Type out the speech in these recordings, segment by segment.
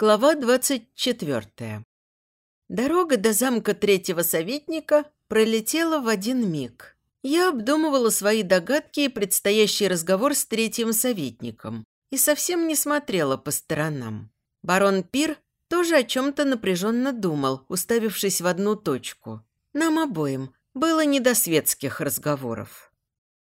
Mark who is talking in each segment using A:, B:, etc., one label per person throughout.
A: Глава 24. Дорога до замка третьего советника пролетела в один миг. Я обдумывала свои догадки и предстоящий разговор с третьим советником и совсем не смотрела по сторонам. Барон Пир тоже о чем-то напряженно думал, уставившись в одну точку. Нам обоим было не до светских разговоров.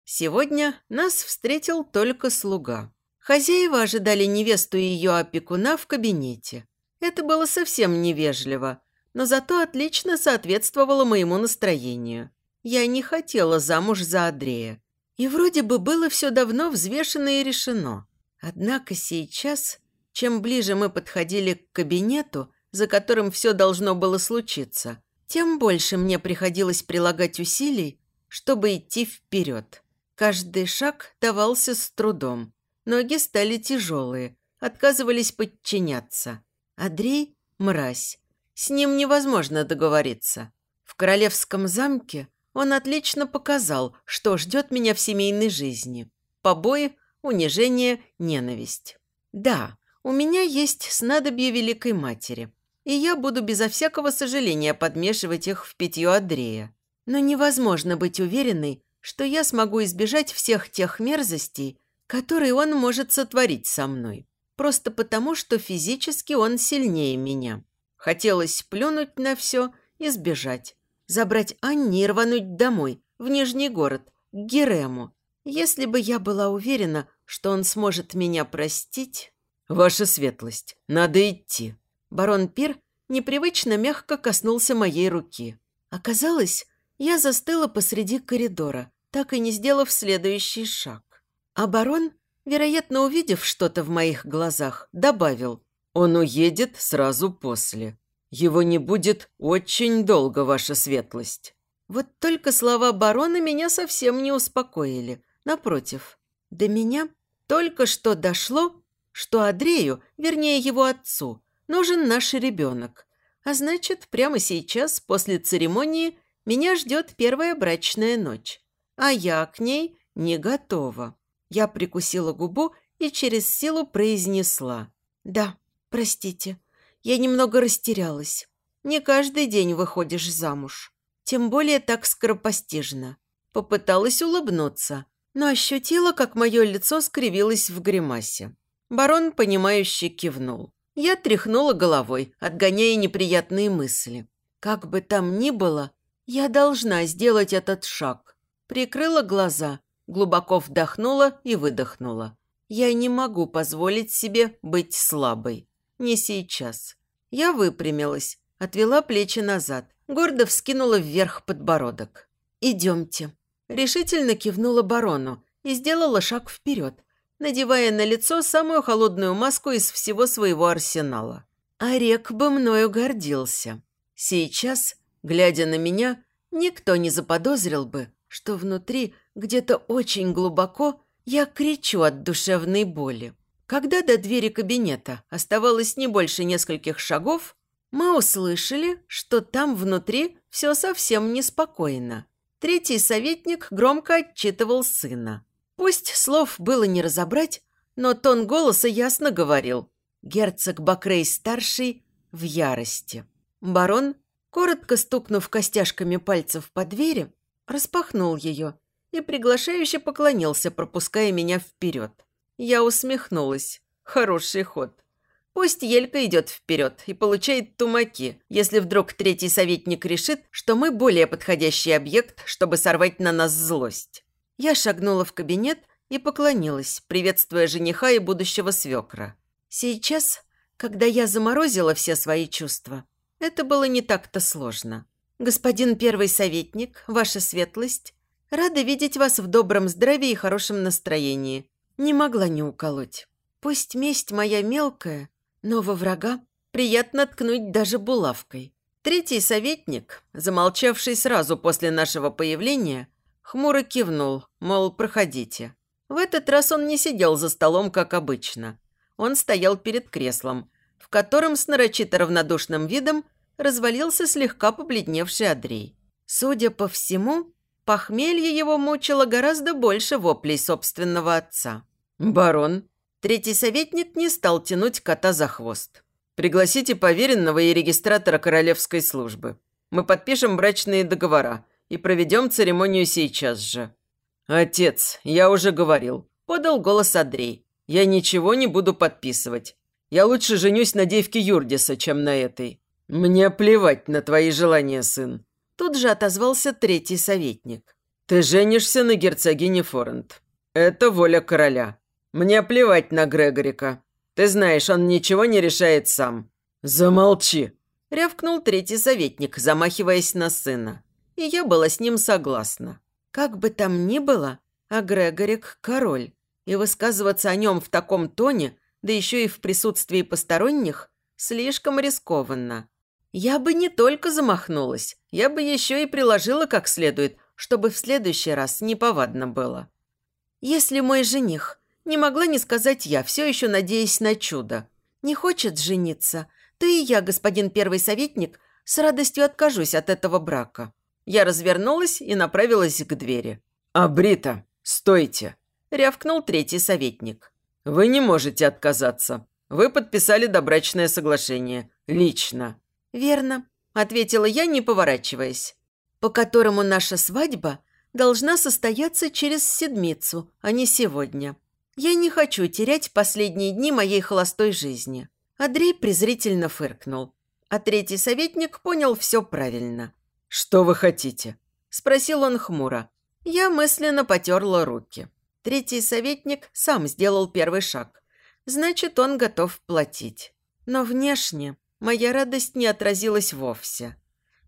A: Сегодня нас встретил только слуга. Хозяева ожидали невесту и ее опекуна в кабинете. Это было совсем невежливо, но зато отлично соответствовало моему настроению. Я не хотела замуж за Андрея. И вроде бы было все давно взвешено и решено. Однако сейчас, чем ближе мы подходили к кабинету, за которым все должно было случиться, тем больше мне приходилось прилагать усилий, чтобы идти вперед. Каждый шаг давался с трудом. Ноги стали тяжелые, отказывались подчиняться. Андрей – мразь. С ним невозможно договориться. В королевском замке он отлично показал, что ждет меня в семейной жизни. Побои, унижение, ненависть. Да, у меня есть снадобье Великой Матери, и я буду безо всякого сожаления подмешивать их в питье Андрея. Но невозможно быть уверенной, что я смогу избежать всех тех мерзостей, который он может сотворить со мной. Просто потому, что физически он сильнее меня. Хотелось плюнуть на все и сбежать. Забрать Анни и рвануть домой, в Нижний город, к Герему. Если бы я была уверена, что он сможет меня простить...
B: «Ваша светлость, надо идти».
A: Барон Пир непривычно мягко коснулся моей руки. Оказалось, я застыла посреди коридора, так и не сделав следующий шаг. А барон, вероятно, увидев что-то в моих глазах, добавил.
B: «Он уедет сразу после. Его не будет очень долго, ваша светлость».
A: Вот только слова барона меня совсем не успокоили. Напротив, до меня только что дошло, что Андрею, вернее его отцу, нужен наш ребенок. А значит, прямо сейчас, после церемонии, меня ждет первая брачная ночь. А я к ней не готова. Я прикусила губу и через силу произнесла. «Да, простите, я немного растерялась. Не каждый день выходишь замуж. Тем более так скоропостижно». Попыталась улыбнуться, но ощутила, как мое лицо скривилось в гримасе. Барон, понимающе кивнул. Я тряхнула головой, отгоняя неприятные мысли. Как бы там ни было, я должна сделать этот шаг. Прикрыла глаза глубоко вдохнула и выдохнула. Я не могу позволить себе быть слабой. Не сейчас. Я выпрямилась, отвела плечи назад, гордо вскинула вверх подбородок. «Идемте». Решительно кивнула барону и сделала шаг вперед, надевая на лицо самую холодную маску из всего своего арсенала. Орек бы мною гордился. Сейчас, глядя на меня, никто не заподозрил бы, что внутри где-то очень глубоко я кричу от душевной боли. Когда до двери кабинета оставалось не больше нескольких шагов, мы услышали, что там внутри все совсем неспокойно. Третий советник громко отчитывал сына. Пусть слов было не разобрать, но тон голоса ясно говорил. Герцог Бакрей-старший в ярости. Барон, коротко стукнув костяшками пальцев по двери, распахнул ее и приглашающе поклонился, пропуская меня вперед. Я усмехнулась. Хороший ход. Пусть Елька идет вперед и получает тумаки, если вдруг третий советник решит, что мы более подходящий объект, чтобы сорвать на нас злость. Я шагнула в кабинет и поклонилась, приветствуя жениха и будущего свекра. Сейчас, когда я заморозила все свои чувства, это было не так-то сложно. «Господин первый советник, ваша светлость, Рада видеть вас в добром здравии и хорошем настроении. Не могла не уколоть. Пусть месть моя мелкая, но во врага приятно ткнуть даже булавкой. Третий советник, замолчавший сразу после нашего появления, хмуро кивнул, мол, проходите. В этот раз он не сидел за столом, как обычно. Он стоял перед креслом, в котором с нарочито равнодушным видом развалился слегка побледневший Андрей. Судя по всему, Похмелье его мучило гораздо больше воплей собственного отца.
B: «Барон».
A: Третий советник не стал тянуть кота за хвост.
B: Пригласите поверенного и регистратора королевской службы. Мы подпишем брачные договора и проведем церемонию сейчас же». «Отец, я уже говорил», – подал голос Андрей. «Я ничего не буду подписывать. Я лучше женюсь на девке Юрдиса, чем на этой. Мне плевать на твои желания, сын».
A: Тут же отозвался третий советник.
B: «Ты женишься на герцогине Форент. Это воля короля. Мне плевать на Грегорика. Ты знаешь, он ничего не решает сам». «Замолчи!»
A: – рявкнул третий советник, замахиваясь на сына. И я была с ним согласна. Как бы там ни было, а Грегорик – король. И высказываться о нем в таком тоне, да еще и в присутствии посторонних, слишком рискованно. Я бы не только замахнулась, я бы еще и приложила как следует, чтобы в следующий раз неповадно было. Если мой жених, не могла не сказать я, все еще надеясь на чудо, не хочет жениться, то и я, господин первый советник, с радостью откажусь от этого брака. Я развернулась и направилась к двери.
B: «А, Брита, стойте!»
A: – рявкнул третий советник.
B: «Вы не можете отказаться. Вы подписали добрачное соглашение. Лично».
A: «Верно», – ответила я, не поворачиваясь. «По которому наша свадьба – должна состояться через седмицу, а не сегодня. Я не хочу терять последние дни моей холостой жизни». Андрей презрительно фыркнул. А третий советник понял все правильно.
B: «Что вы хотите?»
A: – спросил он хмуро. Я мысленно потерла руки. Третий советник сам сделал первый шаг. Значит, он готов платить. Но внешне моя радость не отразилась вовсе.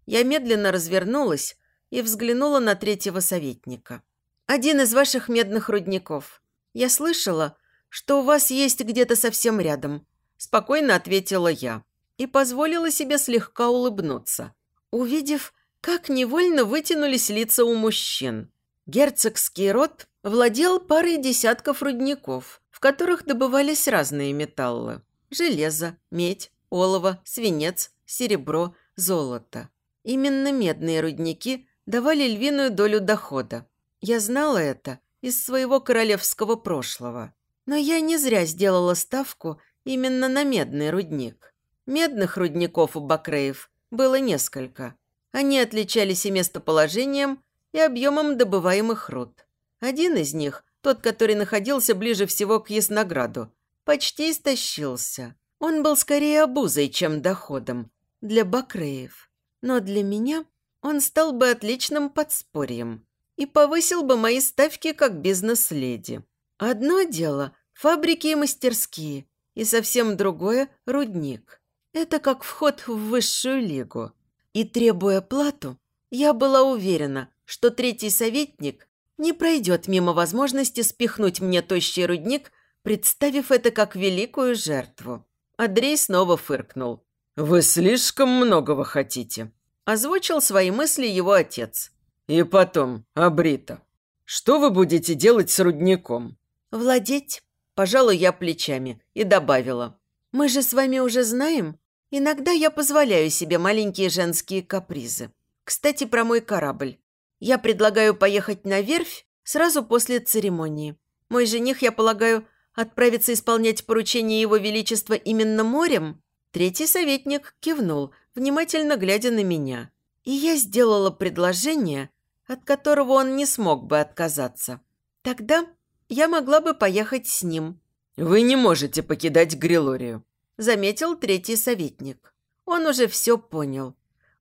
A: Я медленно развернулась и взглянула на третьего советника. «Один из ваших медных рудников. Я слышала, что у вас есть где-то совсем рядом», – спокойно ответила я и позволила себе слегка улыбнуться, увидев, как невольно вытянулись лица у мужчин. Герцогский род владел парой десятков рудников, в которых добывались разные металлы – железо, медь, олово, свинец, серебро, золото. Именно медные рудники давали львиную долю дохода. Я знала это из своего королевского прошлого. Но я не зря сделала ставку именно на медный рудник. Медных рудников у Бакреев было несколько. Они отличались и местоположением, и объемом добываемых руд. Один из них, тот, который находился ближе всего к Яснограду, почти истощился. Он был скорее обузой, чем доходом для Бакреев. Но для меня он стал бы отличным подспорьем и повысил бы мои ставки как бизнес-леди. Одно дело – фабрики и мастерские, и совсем другое – рудник. Это как вход в высшую лигу. И требуя плату, я была уверена, что третий советник не пройдет мимо возможности спихнуть мне тощий рудник, представив это как великую жертву. Андрей снова фыркнул.
B: «Вы слишком многого хотите.
A: Озвучил свои мысли его отец.
B: «И потом, Абрита, что вы будете делать с рудником?»
A: «Владеть», – пожалуй, я плечами и добавила. «Мы же с вами уже знаем. Иногда я позволяю себе маленькие женские капризы. Кстати, про мой корабль. Я предлагаю поехать на верфь сразу после церемонии. Мой жених, я полагаю, отправится исполнять поручение Его Величества именно морем?» Третий советник кивнул – внимательно глядя на меня. И я сделала предложение, от которого он не смог бы отказаться. Тогда я могла бы поехать с ним.
B: «Вы не можете покидать Грилорию», – заметил
A: третий советник. Он уже все понял.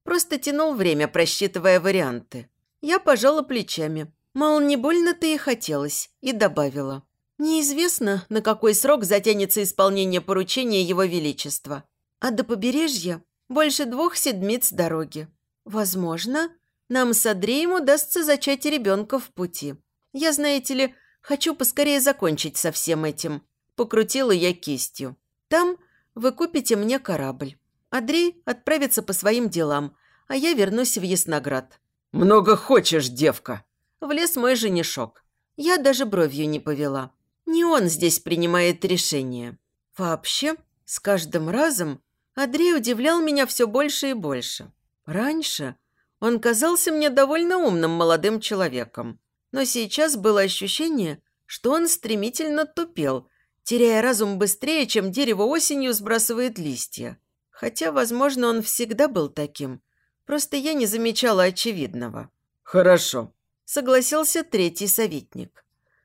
A: Просто тянул время, просчитывая варианты. Я пожала плечами. Мол, не больно-то и хотелось, и добавила. Неизвестно, на какой срок затянется исполнение поручения Его Величества. А до побережья больше двух седмиц дороги. Возможно, нам с Андреем удастся зачать ребенка в пути. Я, знаете ли, хочу поскорее закончить со всем этим. Покрутила я кистью. Там вы купите мне корабль. Андрей отправится по своим делам, а я вернусь в Ясноград.
B: «Много хочешь, девка!»
A: Влез мой женишок. Я даже бровью не повела. Не он здесь принимает решение. Вообще, с каждым разом Андрей удивлял меня все больше и больше. Раньше он казался мне довольно умным молодым человеком, но сейчас было ощущение, что он стремительно тупел теряя разум быстрее, чем дерево осенью сбрасывает листья. Хотя, возможно, он всегда был таким. Просто я не замечала очевидного.
B: «Хорошо», –
A: согласился третий советник.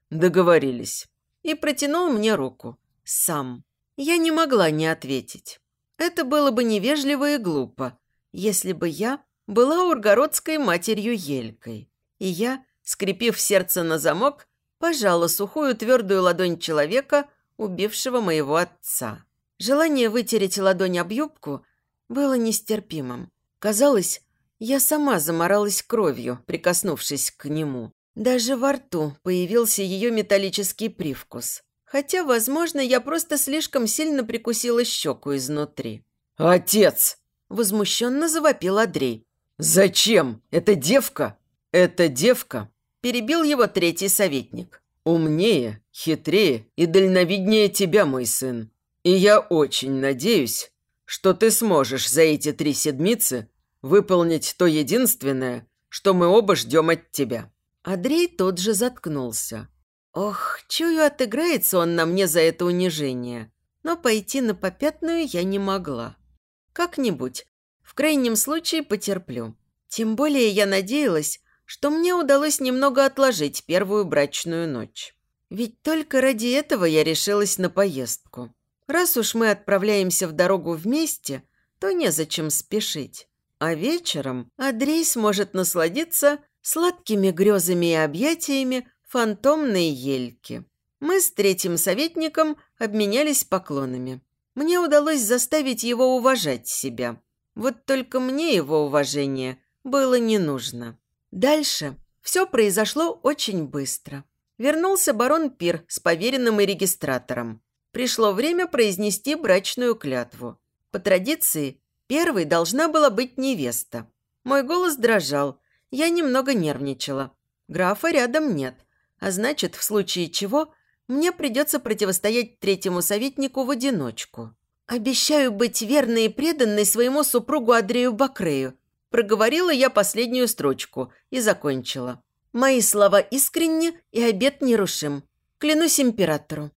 B: «Договорились».
A: И протянул мне руку. Сам. Я не могла не ответить. Это было бы невежливо и глупо, если бы я была ургородской матерью Елькой. И я, скрепив сердце на замок, пожала сухую твердую ладонь человека, убившего моего отца. Желание вытереть ладонь об юбку было нестерпимым. Казалось, я сама заморалась кровью, прикоснувшись к нему. Даже во рту появился ее металлический привкус. Хотя, возможно, я просто слишком сильно прикусила щеку изнутри.
B: «Отец!»
A: – возмущенно завопил Андрей.
B: «Зачем? Это девка?» «Это девка?»
A: – перебил его третий советник.
B: «Умнее, хитрее и дальновиднее тебя, мой сын. И я очень надеюсь, что ты сможешь за эти три седмицы выполнить то единственное, что мы оба ждем от тебя».
A: Андрей тот же заткнулся. Ох, чую, отыграется он на мне за это унижение. Но пойти на попятную я не могла. Как-нибудь. В крайнем случае потерплю. Тем более я надеялась, что мне удалось немного отложить первую брачную ночь. Ведь только ради этого я решилась на поездку. Раз уж мы отправляемся в дорогу вместе, то незачем спешить. А вечером Андрей сможет насладиться сладкими грезами и объятиями фантомной ельки. Мы с третьим советником обменялись поклонами. Мне удалось заставить его уважать себя. Вот только мне его уважение было не нужно. Дальше все произошло очень быстро. Вернулся барон Пир с поверенным и регистратором. Пришло время произнести брачную клятву. По традиции, первой должна была быть невеста. Мой голос дрожал, я немного нервничала. Графа рядом нет, а значит, в случае чего, мне придется противостоять третьему советнику в одиночку. «Обещаю быть верной и преданной своему супругу Андрею Бакрею», проговорила я последнюю строчку и закончила. «Мои слова искренни и обет нерушим. Клянусь императору».